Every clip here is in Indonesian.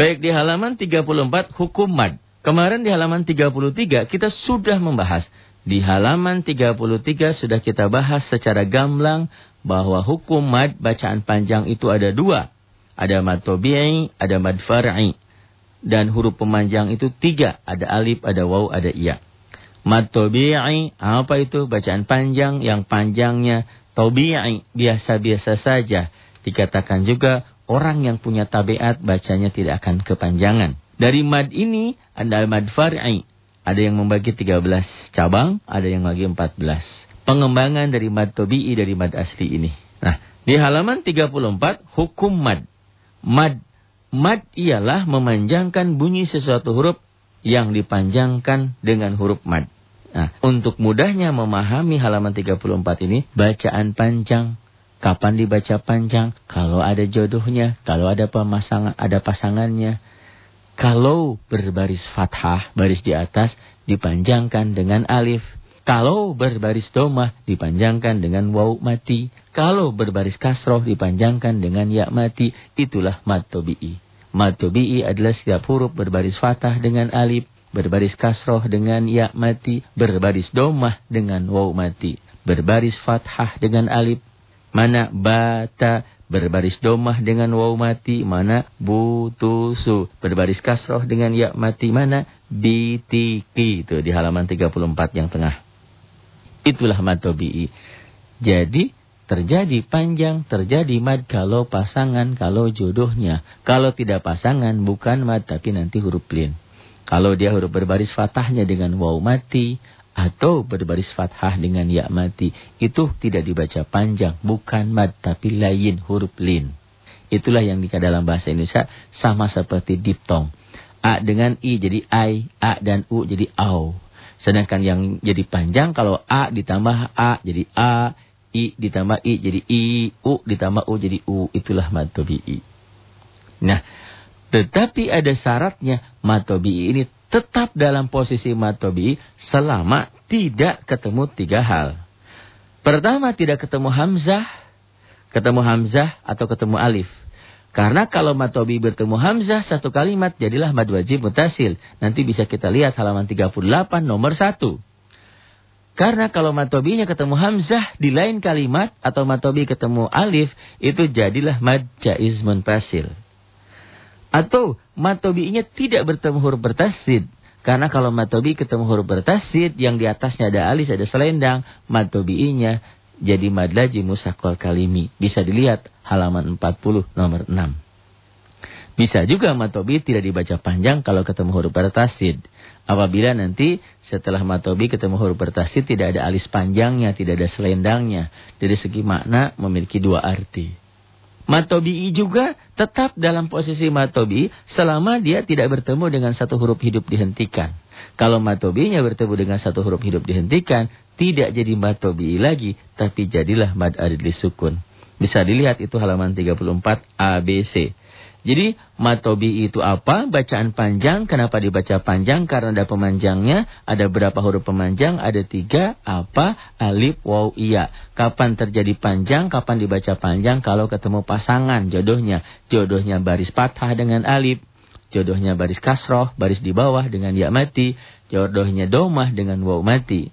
Baik di halaman 34 hukum mad. Kemarin di halaman 33 kita sudah membahas. Di halaman 33 sudah kita bahas secara gamblang bahwa hukum mad bacaan panjang itu ada dua. Ada mad tobi'i, ada mad far'i. Dan huruf pemanjang itu tiga. Ada alif, ada waw, ada iya. Mad tobi'i, apa itu? Bacaan panjang yang panjangnya tobi'i, biasa-biasa saja. Dikatakan juga orang yang punya tabiat bacanya tidak akan kepanjangan. Dari mad ini ada mad far'i. Ada yang membagi 13 cabang, ada yang membagi 14. Pengembangan dari mad tobi'i dari mad asli ini. Nah, di halaman 34 hukum mad. Mad mad ialah memanjangkan bunyi sesuatu huruf yang dipanjangkan dengan huruf mad. Nah, untuk mudahnya memahami halaman 34 ini, bacaan panjang Kapan dibaca panjang? Kalau ada jodohnya, kalau ada pemasangan, ada pasangannya. Kalau berbaris fathah, baris di atas, dipanjangkan dengan alif. Kalau berbaris domah, dipanjangkan dengan waw mati. Kalau berbaris kasroh, dipanjangkan dengan ya mati. Itulah mad tobi'i. Mad tobi'i adalah setiap huruf berbaris fathah dengan alif. Berbaris kasroh dengan ya mati. Berbaris domah dengan waw mati. Berbaris fathah dengan alif Mana bata berbaris domah dengan waw mati. Mana butusu berbaris kasroh dengan ya mati. Mana bitiki. Itu di halaman 34 yang tengah. Itulah matobi'i. Jadi terjadi panjang, terjadi mad kalau pasangan, kalau jodohnya. Kalau tidak pasangan bukan mad tapi nanti huruf lin. Kalau dia huruf berbaris fatahnya dengan waw mati atau berbaris fathah dengan ya mati itu tidak dibaca panjang bukan mad tapi lain huruf lin. Itulah yang dalam bahasa Indonesia sama seperti diptong. A dengan i jadi ai a dan u jadi au. Sedangkan yang jadi panjang kalau a ditambah a jadi a i ditambah i jadi i u ditambah u jadi u itulah mad tabi'i nah tetapi ada syaratnya mad tabi'i ini tetap dalam posisi matobi selama tidak ketemu tiga hal. Pertama tidak ketemu hamzah, ketemu hamzah atau ketemu alif. Karena kalau matobi bertemu hamzah satu kalimat jadilah mad wajib mutasil. Nanti bisa kita lihat halaman 38 nomor 1. Karena kalau matobinya ketemu hamzah di lain kalimat atau matobi ketemu alif itu jadilah mad jaiz muntasil. Atau matobi'nya tidak bertemu huruf bertasid. Karena kalau matobi ketemu huruf bertasid, yang di atasnya ada alis, ada selendang, matobi'inya jadi madlaji musakol kalimi. Bisa dilihat halaman 40 nomor 6. Bisa juga matobi tidak dibaca panjang kalau ketemu huruf bertasid. Apabila nanti setelah matobi ketemu huruf bertasid tidak ada alis panjangnya, tidak ada selendangnya. Dari segi makna memiliki dua arti. Matobi'i juga tetap dalam posisi matobi selama dia tidak bertemu dengan satu huruf hidup dihentikan. Kalau matobi'nya bertemu dengan satu huruf hidup dihentikan, tidak jadi matobi'i lagi, tapi jadilah mad adli sukun. Bisa dilihat itu halaman 34 ABC. Jadi matobi itu apa? Bacaan panjang. Kenapa dibaca panjang? Karena ada pemanjangnya. Ada berapa huruf pemanjang? Ada tiga. Apa? Alif, waw, iya. Kapan terjadi panjang? Kapan dibaca panjang? Kalau ketemu pasangan jodohnya. Jodohnya baris patah dengan alif. Jodohnya baris kasroh, baris di bawah dengan ya mati. Jodohnya domah dengan waw mati.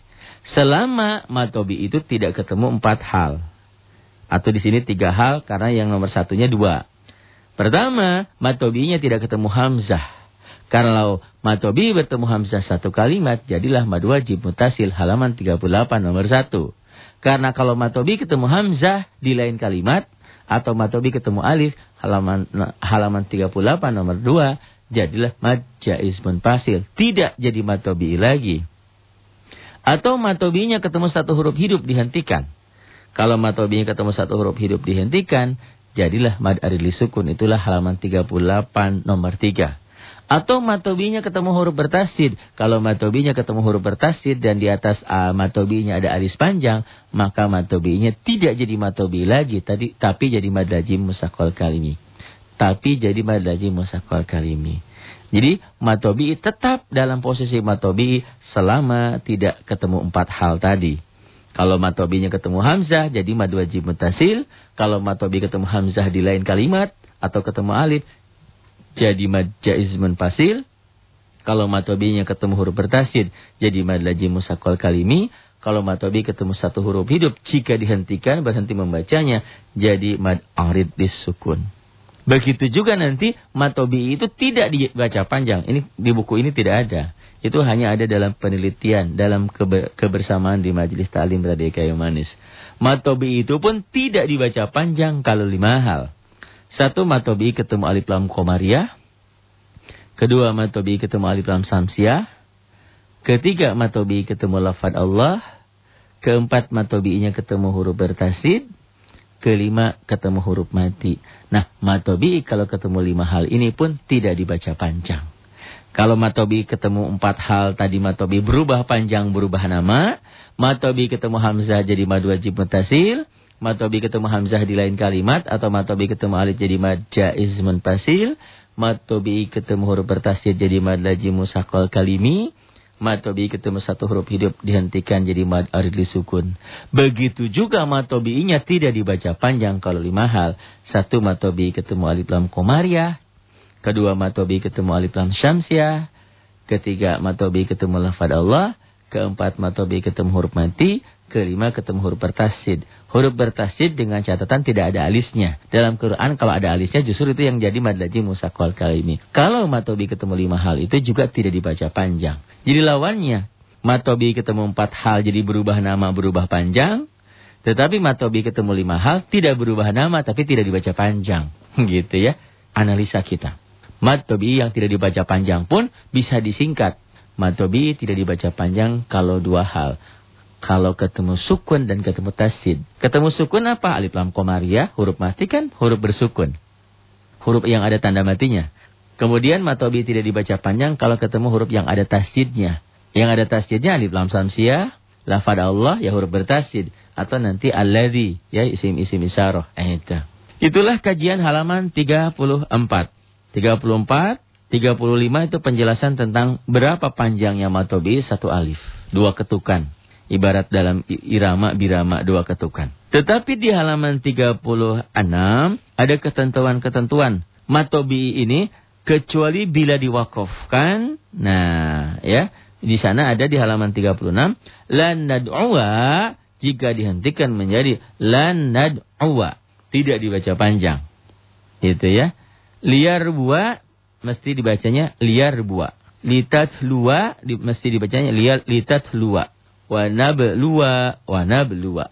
Selama matobi itu tidak ketemu empat hal. Atau di sini tiga hal karena yang nomor satunya dua. Pertama, matobinya tidak ketemu hamzah. Kalau matobi bertemu hamzah satu kalimat, jadilah mad wajib mutasil halaman 38 nomor 1. Karena kalau matobi ketemu hamzah di lain kalimat, atau matobi ketemu alif halaman halaman 38 nomor 2, jadilah mad jaiz munfasil. Tidak jadi matobi lagi. Atau matobinya ketemu satu huruf hidup dihentikan. Kalau matobinya ketemu satu huruf hidup dihentikan, Jadilah mad arili sukun. Itulah halaman 38 nomor 3. Atau matobinya ketemu huruf bertasid. Kalau matobinya ketemu huruf bertasid dan di atas uh, matobinya ada alis panjang, maka matobinya tidak jadi matobi lagi, tadi tapi jadi mad lazim musakol kalimi. Tapi jadi mad lazim musakol kalimi. Jadi matobi tetap dalam posisi matobi selama tidak ketemu empat hal tadi. Kalau matobinya ketemu hamzah jadi mad wajib mutasil. Kalau matobi ketemu hamzah di lain kalimat atau ketemu alif jadi mad jaiz munfasil. Kalau matobinya ketemu huruf bertasid jadi mad lajim musakol kalimi. Kalau matobi ketemu satu huruf hidup jika dihentikan berhenti membacanya jadi mad arid disukun. Begitu juga nanti matobi itu tidak dibaca panjang. Ini di buku ini tidak ada. Itu hanya ada dalam penelitian, dalam kebersamaan di majelis ta'lim tadi kayu manis. Matobi itu pun tidak dibaca panjang kalau lima hal. Satu matobi ketemu alif lam komariah. Kedua matobi ketemu alif lam samsiah. Ketiga matobi ketemu lafad Allah. Keempat matobinya ketemu huruf bertasid. Kelima ketemu huruf mati. Nah, matobi kalau ketemu lima hal ini pun tidak dibaca panjang. Kalau matobi ketemu empat hal tadi matobi berubah panjang berubah nama. Matobi ketemu hamzah jadi madu wajib mutasil. Matobi ketemu hamzah di lain kalimat. Atau matobi ketemu alif jadi mad jaiz munfasil. Matobi ketemu huruf bertasir jadi mad lajim musakol kalimi. Matobi ketemu satu huruf hidup dihentikan jadi mad aridli sukun. Begitu juga matobi'inya tidak dibaca panjang kalau lima hal. Satu matobi ketemu alif lam komariah. Kedua matobi ketemu alif lam syamsiah. Ketiga matobi ketemu lafad Allah. Keempat matobi ketemu huruf mati. Kelima ketemu huruf bertasid. Huruf bertasid dengan catatan tidak ada alisnya. Dalam Quran kalau ada alisnya justru itu yang jadi madlaji musakol kali ini. Kalau matobi ketemu lima hal itu juga tidak dibaca panjang. Jadi lawannya, matobi ketemu empat hal jadi berubah nama berubah panjang. Tetapi matobi ketemu lima hal tidak berubah nama tapi tidak dibaca panjang. Gitu ya, analisa kita. Matobi yang tidak dibaca panjang pun bisa disingkat. Matobi tidak dibaca panjang kalau dua hal. Kalau ketemu sukun dan ketemu tasid. Ketemu sukun apa? Alif lam komariah, huruf mati kan huruf bersukun. Huruf yang ada tanda matinya. Kemudian matobi tidak dibaca panjang kalau ketemu huruf yang ada tasjidnya. Yang ada tasjidnya alif lam samsiah, lafad Allah ya huruf bertasjid atau nanti alladzi ya isim-isim isyarah. Eh, itu. Itulah kajian halaman 34. 34, 35 itu penjelasan tentang berapa panjangnya matobi satu alif, dua ketukan. Ibarat dalam irama birama dua ketukan. Tetapi di halaman 36 ada ketentuan-ketentuan. Matobi ini kecuali bila diwakafkan. Nah, ya. Di sana ada di halaman 36, lan nad'uwa jika dihentikan menjadi lan nad'uwa. Tidak dibaca panjang. Itu ya. Liar buah mesti dibacanya liar buah. Litat luwa di, mesti dibacanya liar litat luwa. Wa nabluwa wa nabluwa.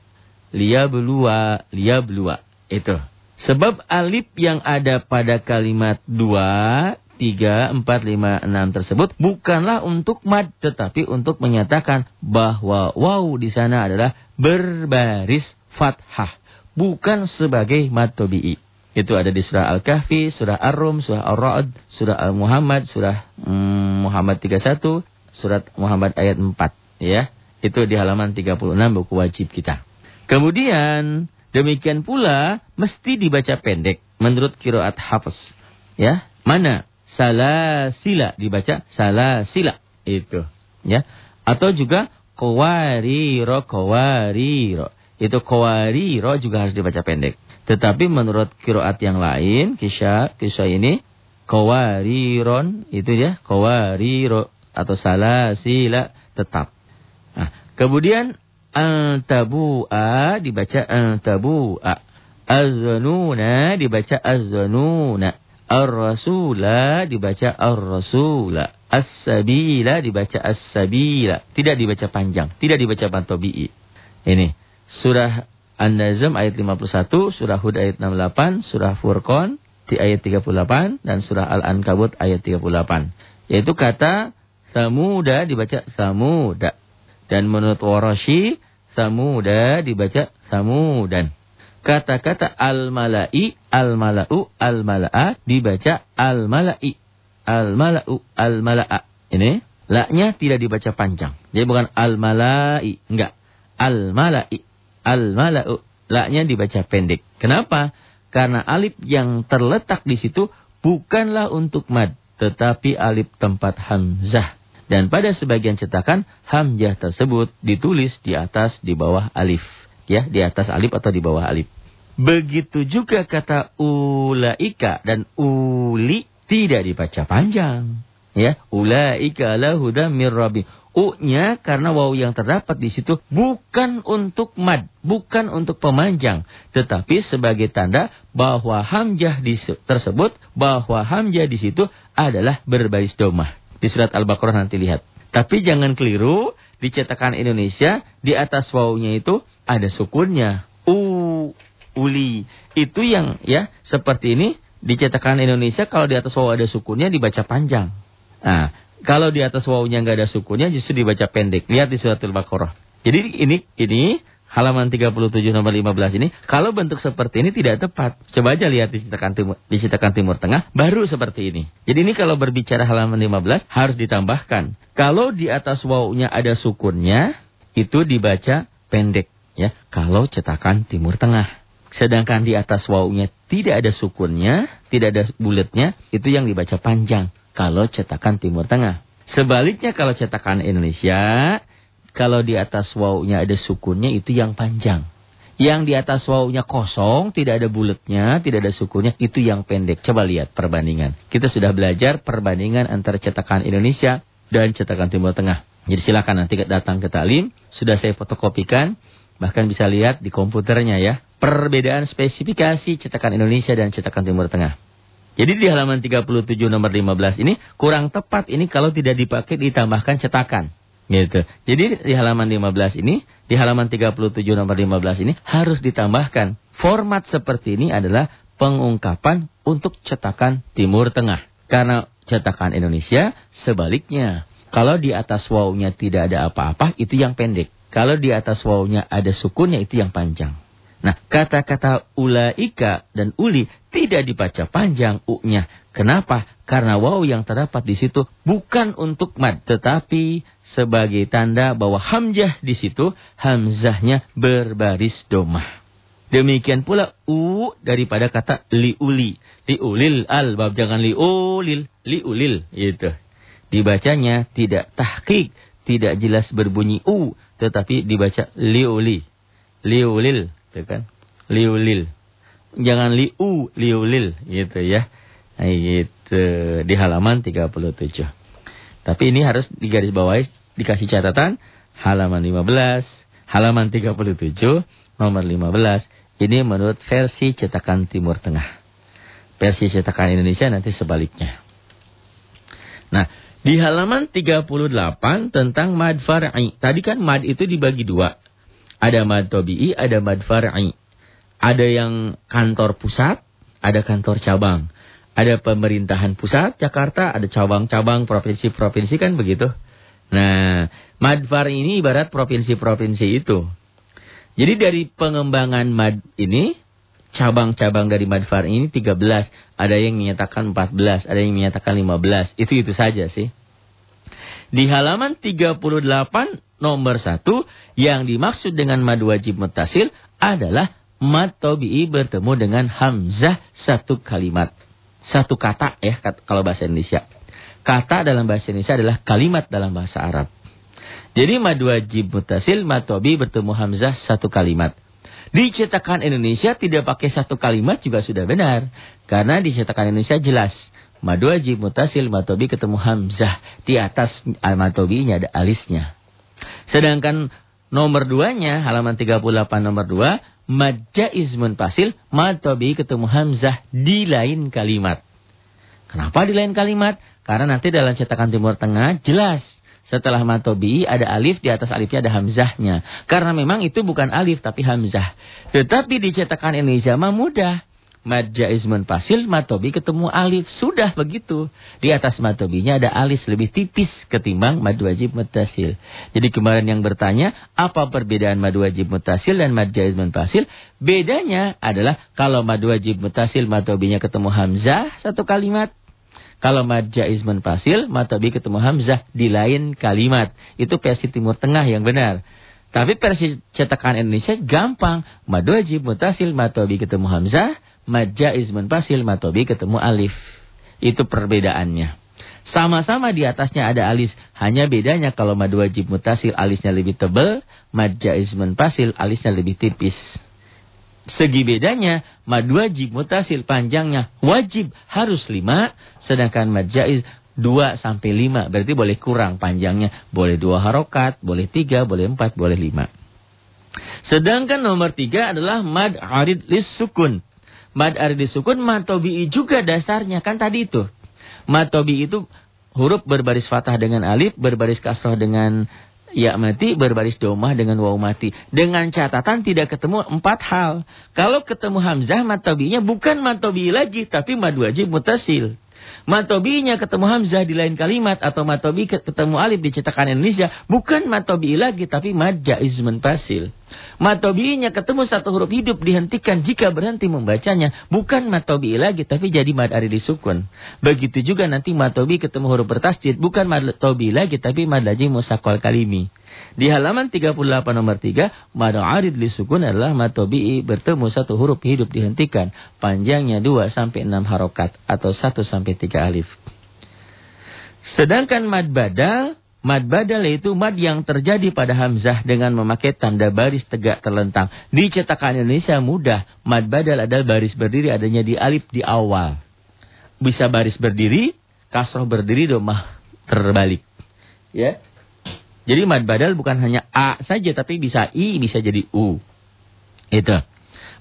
Liyabluwa liyabluwa. Itu. Sebab alif yang ada pada kalimat 2, 3, 4, 5, 6 tersebut bukanlah untuk mad. Tetapi untuk menyatakan bahwa waw di sana adalah berbaris fathah. Bukan sebagai mad tobi'i. Itu ada di surah Al-Kahfi, surah Ar-Rum, surah Ar-Ra'd, surah Al-Muhammad, surah mm, Muhammad 31, surat Muhammad ayat 4. Ya, Itu di halaman 36 buku wajib kita. Kemudian Demikian pula mesti dibaca pendek menurut kiroat hafaz. Ya, mana? Salah sila dibaca salah sila itu. Ya, atau juga kawariro kawariro. Itu kawariro juga harus dibaca pendek. Tetapi menurut kiroat yang lain, kisah kisah ini kawariron itu ya, kawariro atau salah sila tetap. Nah, kemudian Antabu'a dibaca antabu'a. Azanuna dibaca azanuna. Ar-rasula dibaca ar-rasula. As-sabila dibaca as-sabila. Tidak dibaca panjang. Tidak dibaca pantobi'i. Ini. Surah An-Nazm ayat 51. Surah Hud ayat 68. Surah Furqan di ayat 38. Dan surah Al-Ankabut ayat 38. Yaitu kata Samuda dibaca Samuda. Dan menurut Warashi, Samuda dibaca Samudan. Kata-kata al-mala'i, al-mala'u, al-mala'a dibaca al-mala'i. Al-mala'u, al-mala'a. Ini, la-nya tidak dibaca panjang. Jadi bukan al-mala'i, enggak. Al-mala'i, al-mala'u. La-nya dibaca pendek. Kenapa? Karena alif yang terletak di situ bukanlah untuk mad, tetapi alif tempat hamzah. Dan pada sebagian cetakan hamzah tersebut ditulis di atas di bawah alif. Ya, di atas alif atau di bawah alif. Begitu juga kata ulaika dan uli tidak dibaca panjang. Ya, ulaika ala huda mir rabbi. U-nya karena waw yang terdapat di situ bukan untuk mad, bukan untuk pemanjang, tetapi sebagai tanda bahwa hamzah di tersebut bahwa hamzah di situ adalah berbaris domah. Di surat Al-Baqarah nanti lihat. Tapi jangan keliru, di cetakan Indonesia di atas wawnya itu ada sukunnya. U, uli. Itu yang ya seperti ini di cetakan Indonesia kalau di atas waw ada sukunnya dibaca panjang. Nah, kalau di atas wawunya nggak ada sukunnya justru dibaca pendek. Lihat di surat Al-Baqarah. Jadi ini ini halaman 37 nomor 15 ini kalau bentuk seperti ini tidak tepat. Coba aja lihat di cetakan timur di cetakan timur tengah baru seperti ini. Jadi ini kalau berbicara halaman 15 harus ditambahkan. Kalau di atas wawunya ada sukunnya itu dibaca pendek ya. Kalau cetakan timur tengah. Sedangkan di atas wawunya tidak ada sukunnya, tidak ada bulatnya, itu yang dibaca panjang kalau cetakan Timur Tengah. Sebaliknya kalau cetakan Indonesia, kalau di atas wawunya ada sukunnya itu yang panjang. Yang di atas wawunya kosong, tidak ada bulatnya, tidak ada sukunnya, itu yang pendek. Coba lihat perbandingan. Kita sudah belajar perbandingan antara cetakan Indonesia dan cetakan Timur Tengah. Jadi silakan nanti datang ke talim, sudah saya fotokopikan, bahkan bisa lihat di komputernya ya. Perbedaan spesifikasi cetakan Indonesia dan cetakan Timur Tengah. Jadi di halaman 37 nomor 15 ini kurang tepat ini kalau tidak dipakai ditambahkan cetakan. Gitu. Jadi di halaman 15 ini, di halaman 37 nomor 15 ini harus ditambahkan. Format seperti ini adalah pengungkapan untuk cetakan Timur Tengah. Karena cetakan Indonesia sebaliknya. Kalau di atas wawunya tidak ada apa-apa itu yang pendek. Kalau di atas wawunya ada sukunnya itu yang panjang. Nah, kata-kata ulaika dan uli tidak dibaca panjang u-nya. Kenapa? Karena waw yang terdapat di situ bukan untuk mad, tetapi sebagai tanda bahwa hamzah di situ hamzahnya berbaris domah. Demikian pula u daripada kata liuli. Liulil albab jangan liulil, liulil gitu. Dibacanya tidak tahqiq, tidak jelas berbunyi u, tetapi dibaca liuli. Liulil gitu kan. Liulil. Jangan liu, liulil gitu ya. Nah, gitu di halaman 37. Tapi ini harus digaris bawahi dikasih catatan halaman 15, halaman 37, nomor 15. Ini menurut versi cetakan Timur Tengah. Versi cetakan Indonesia nanti sebaliknya. Nah, di halaman 38 tentang mad far'i. Tadi kan mad itu dibagi dua. Ada mad tobi'i, ada mad far'i. Ada yang kantor pusat, ada kantor cabang. Ada pemerintahan pusat Jakarta, ada cabang-cabang provinsi-provinsi kan begitu. Nah, Madfar ini ibarat provinsi-provinsi itu. Jadi dari pengembangan mad ini, cabang-cabang dari Madfar ini 13. Ada yang menyatakan 14, ada yang menyatakan 15. Itu-itu saja sih. Di halaman 38 nomor 1 yang dimaksud dengan mad wajib mutasil adalah mad tobi'i bertemu dengan hamzah satu kalimat. Satu kata ya kalau bahasa Indonesia. Kata dalam bahasa Indonesia adalah kalimat dalam bahasa Arab. Jadi mad wajib mutasil mad tobi bertemu hamzah satu kalimat. Di cetakan Indonesia tidak pakai satu kalimat juga sudah benar. Karena di cetakan Indonesia jelas. Madu wajib mutasil matobi ketemu hamzah. Di atas matobinya ada alisnya. Sedangkan nomor duanya halaman 38 nomor 2. Majaiz munfasil matobi ketemu hamzah di lain kalimat. Kenapa di lain kalimat? Karena nanti dalam cetakan Timur Tengah jelas. Setelah matobi ada alif, di atas alifnya ada hamzahnya. Karena memang itu bukan alif tapi hamzah. Tetapi di cetakan Indonesia mah mudah. Mad jaiz munfasil, matobi ketemu alif. Sudah begitu. Di atas matobinya ada alis lebih tipis ketimbang mad wajib mutasil. Jadi kemarin yang bertanya, apa perbedaan mad wajib mutasil dan mad jaiz? Bedanya adalah kalau mad wajib mutasil, matobinya ketemu hamzah satu kalimat. Kalau mad jaiz munfasil, matobi ketemu hamzah di lain kalimat. Itu versi Timur Tengah yang benar. Tapi versi cetakan Indonesia gampang. Mad wajib mutasil, matobi ketemu hamzah mad jaiz munfasil matobi ketemu alif. Itu perbedaannya. Sama-sama di atasnya ada alis, hanya bedanya kalau mad wajib mutasil alisnya lebih tebal, mad jaiz munfasil alisnya lebih tipis. Segi bedanya, mad wajib mutasil panjangnya wajib harus 5, sedangkan mad jaiz 2 sampai 5. Berarti boleh kurang panjangnya. Boleh 2 harokat, boleh 3, boleh 4, boleh 5. Sedangkan nomor 3 adalah mad arid lis sukun. Mad arid lis sukun matobi juga dasarnya. Kan tadi itu. Matobi itu huruf berbaris fathah dengan alif, berbaris kasroh dengan ya mati berbaris domah dengan waw mati. Dengan catatan tidak ketemu empat hal. Kalau ketemu hamzah matobinya bukan matobi lagi tapi mad wajib mutasil. Matobinya ketemu Hamzah di lain kalimat atau matobi ketemu alif di cetakan Indonesia bukan matobi lagi tapi mad jaiz munfasil. Matobinya ketemu satu huruf hidup dihentikan jika berhenti membacanya bukan matobi lagi tapi jadi mad ari disukun. Begitu juga nanti matobi ketemu huruf bertasjid bukan matobi lagi tapi mad lajim musakol kalimi. Di halaman 38 nomor 3, mad arid li sukun adalah mad tabi'i bertemu satu huruf hidup dihentikan. Panjangnya 2 sampai 6 harokat atau 1 sampai 3 alif. Sedangkan mad badal, mad badal itu mad yang terjadi pada hamzah dengan memakai tanda baris tegak terlentang. Di cetakan Indonesia mudah, mad badal adalah baris berdiri adanya di alif di awal. Bisa baris berdiri, kasroh berdiri, domah terbalik. Ya, jadi mad badal bukan hanya A saja tapi bisa I, bisa jadi U. Itu.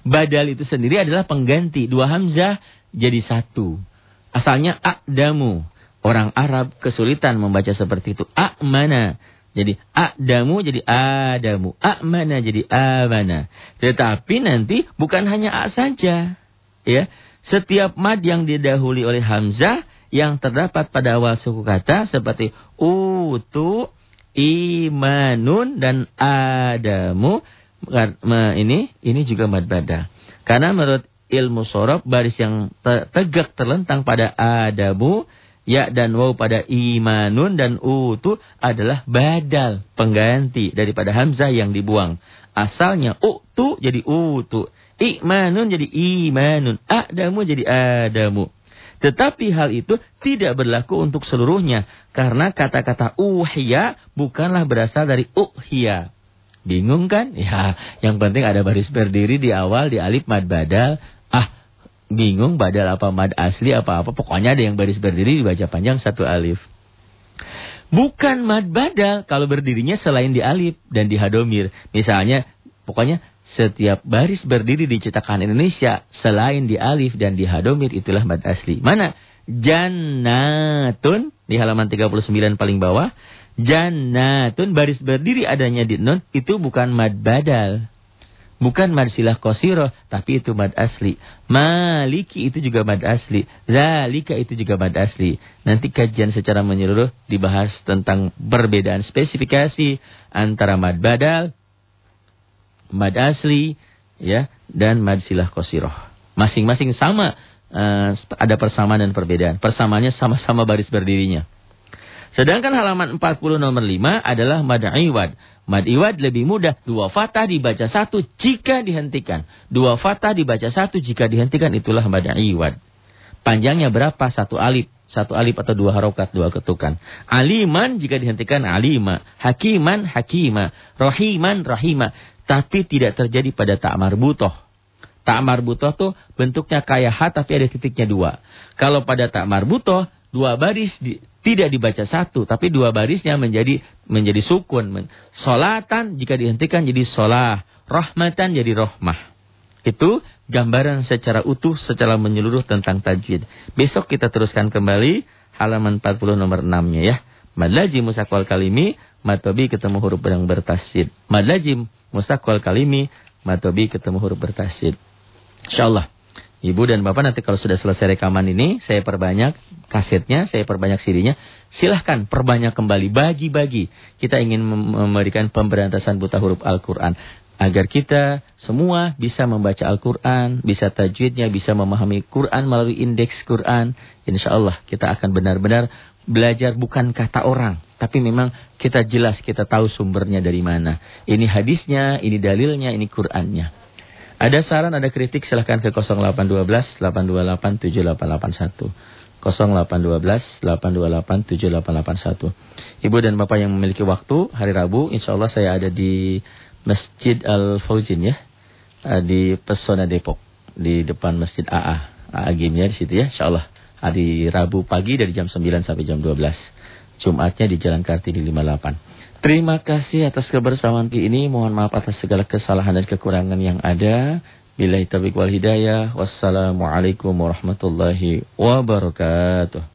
Badal itu sendiri adalah pengganti. Dua hamzah jadi satu. Asalnya A'damu. Orang Arab kesulitan membaca seperti itu. A'mana. Jadi A'damu jadi Adamu. A'mana jadi Amana. Tetapi nanti bukan hanya A saja. Ya. Setiap mad yang didahului oleh hamzah yang terdapat pada awal suku kata seperti utu, imanun dan adamu ini ini juga mad bada. Karena menurut ilmu sorob baris yang tegak terlentang pada adamu ya dan waw pada imanun dan utu adalah badal pengganti daripada hamzah yang dibuang. Asalnya utu jadi utu, imanun jadi imanun, adamu jadi adamu. Tetapi hal itu tidak berlaku untuk seluruhnya. Karena kata-kata uhya bukanlah berasal dari uhya. Bingung kan? Ya, yang penting ada baris berdiri di awal, di alif mad badal. Ah, bingung badal apa mad asli apa-apa. Pokoknya ada yang baris berdiri dibaca panjang satu alif. Bukan mad badal kalau berdirinya selain di alif dan di hadomir. Misalnya, pokoknya setiap baris berdiri di cetakan Indonesia selain di alif dan di hadomir itulah mad asli. Mana? Jannatun di halaman 39 paling bawah. Jannatun baris berdiri adanya di nun itu bukan mad badal. Bukan mad silah kosiro, tapi itu mad asli. Maliki itu juga mad asli. Zalika itu juga mad asli. Nanti kajian secara menyeluruh dibahas tentang perbedaan spesifikasi antara mad badal mad asli ya dan mad silah qasiroh. Masing-masing sama uh, ada persamaan dan perbedaan. Persamaannya sama-sama baris berdirinya. Sedangkan halaman 40 nomor 5 adalah mad iwad. Mad iwad lebih mudah. Dua fatah dibaca satu jika dihentikan. Dua fatah dibaca satu jika dihentikan. Itulah mad iwad. Panjangnya berapa? Satu alif. Satu alif atau dua harokat, dua ketukan. Aliman jika dihentikan alima. Hakiman, hakima. Rohiman, rahima tapi tidak terjadi pada tak marbutoh. Tak marbutoh tuh bentuknya kayak H tapi ada titiknya dua. Kalau pada tak marbutoh, dua baris di, tidak dibaca satu, tapi dua barisnya menjadi menjadi sukun. Solatan jika dihentikan jadi solah, rahmatan jadi rohmah. Itu gambaran secara utuh, secara menyeluruh tentang tajwid. Besok kita teruskan kembali halaman 40 nomor 6-nya ya. Madlaji musakwal kalimi, matobi ketemu huruf yang bertasid. Madlaji musakwal kalimi, matobi ketemu huruf bertasid. InsyaAllah. Ibu dan Bapak nanti kalau sudah selesai rekaman ini, saya perbanyak kasetnya, saya perbanyak sirinya. Silahkan perbanyak kembali, bagi-bagi. Kita ingin memberikan pemberantasan buta huruf Al-Quran. Agar kita semua bisa membaca Al-Quran, bisa tajwidnya, bisa memahami Quran melalui indeks Quran. Insya Allah kita akan benar-benar belajar bukan kata orang. Tapi memang kita jelas, kita tahu sumbernya dari mana. Ini hadisnya, ini dalilnya, ini Qur'annya. Ada saran, ada kritik silahkan ke 0812 828 7881. 0812 828 7881. Ibu dan Bapak yang memiliki waktu hari Rabu, insya Allah saya ada di Masjid Al-Fauzin ya. uh, di Pesona Depok di depan Masjid AA. AA Gimnya di situ ya insyaallah. Hari Rabu pagi dari jam 9 sampai jam 12. Jumatnya di Jalan Kartini 58. Terima kasih atas kebersamaan ini. Mohon maaf atas segala kesalahan dan kekurangan yang ada. Bila taufiq wal hidayah. Wassalamualaikum warahmatullahi wabarakatuh.